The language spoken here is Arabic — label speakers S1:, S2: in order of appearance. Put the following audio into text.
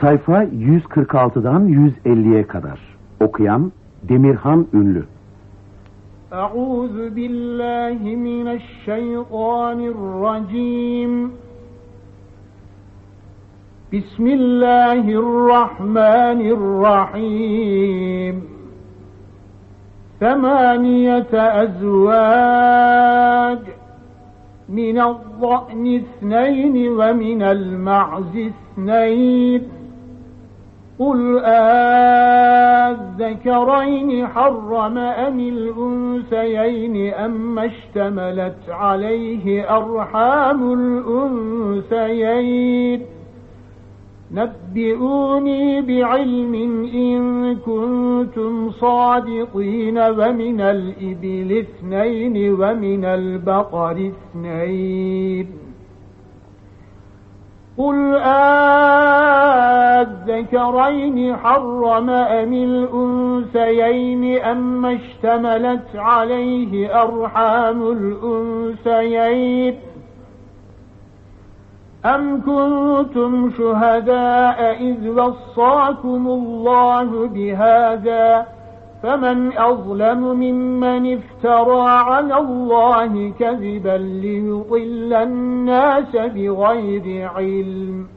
S1: Sayfa 146'dan 150'ye kadar. Okuyan Demirhan Ünlü.
S2: أعوذ بالله من الشيطان الرجيم بسم الله الرحمن الرحيم ثمانية أزواج من الضأن اثنين ومن المعز اثنين قل آذكرين حرم أم الأنثيين أم اشتملت عليه أرحام الأنثيين؟ نبئوني بعلم إن كنتم صادقين ومن الإبل اثنين ومن البقر اثنين. قل آذكرين حرم أم الأنثيين أم اشتملت عليه أرحام الأنثيين أم كنتم شهداء إذ وصاكم الله بهذا فمن أظلم ممن افترى على الله كذبا ليضل الناس بغير علم